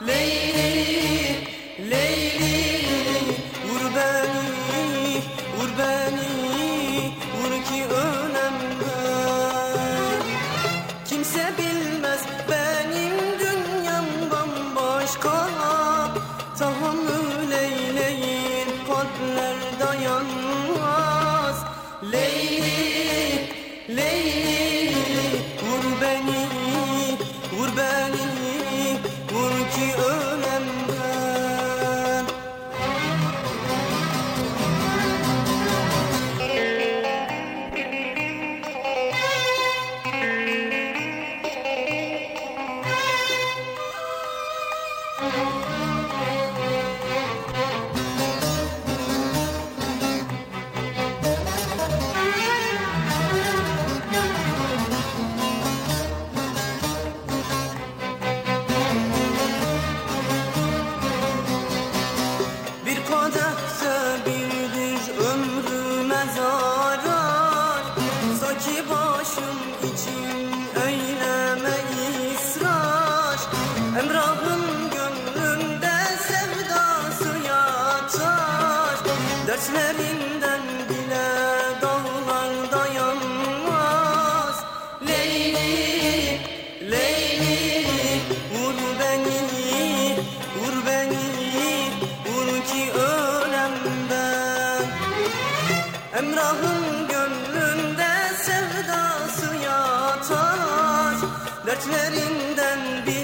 Lady için eyleme ısrar Emrah'ın gönlünde sevdası yatar Dertlerinden bile dağlar Leyli, Leyli vur beni, vur beni Vur ki ölem ben. Emrah'ın Göçlerinden bir